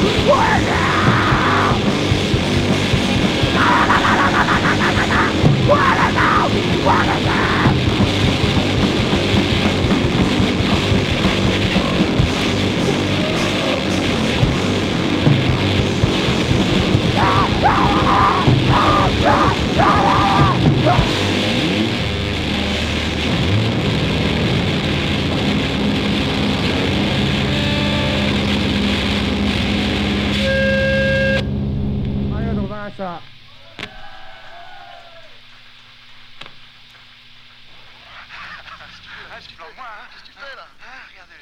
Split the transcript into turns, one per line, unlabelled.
What? shot. Ah. Ah, regardez.